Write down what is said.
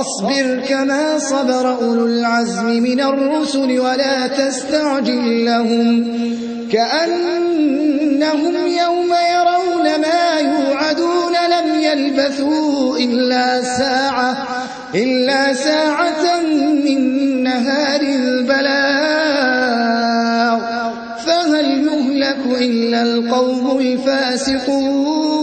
فاصبر كما صبر أولو العزم من الرسل ولا تستعجل لهم كأنهم يوم يرون ما يوعدون لم يلبثوا إلا ساعة إلا ساعة من نهار البلاغ. فهل يهلك إلا القوم الفاسقون؟